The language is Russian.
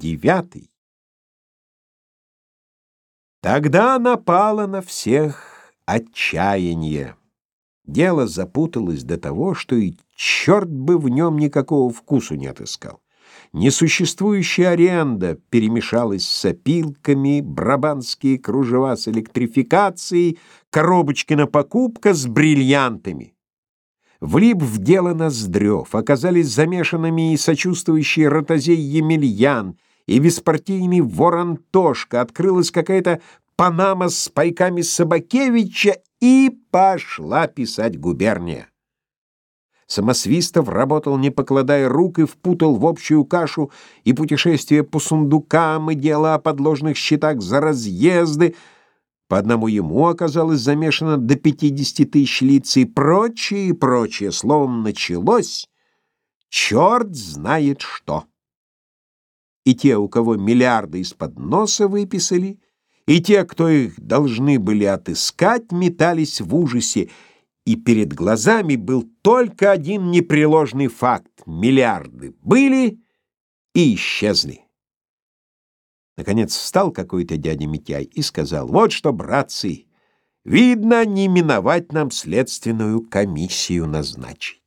девятый. Тогда напало на всех отчаяние. Дело запуталось до того, что и черт бы в нем никакого вкусу не отыскал. Несуществующая аренда перемешалась с опилками, брабанские кружева с электрификацией, коробочкина покупка с бриллиантами. Влип в дело Ноздрев, оказались замешанными и сочувствующие ротозей Емельян, и беспартийный вор Антошка, открылась какая-то Панама с пайками Собакевича, и пошла писать губерния. Самосвистов работал, не покладая рук, и впутал в общую кашу и путешествия по сундукам, и дело о подложных счетах за разъезды. По одному ему оказалось замешано до 50 тысяч лиц и прочее, и прочее. Словом, началось черт знает что. И те, у кого миллиарды из-под носа выписали, и те, кто их должны были отыскать, метались в ужасе — и перед глазами был только один непреложный факт — миллиарды были и исчезли. Наконец встал какой-то дядя Митяй и сказал, «Вот что, братцы, видно, не миновать нам следственную комиссию назначить».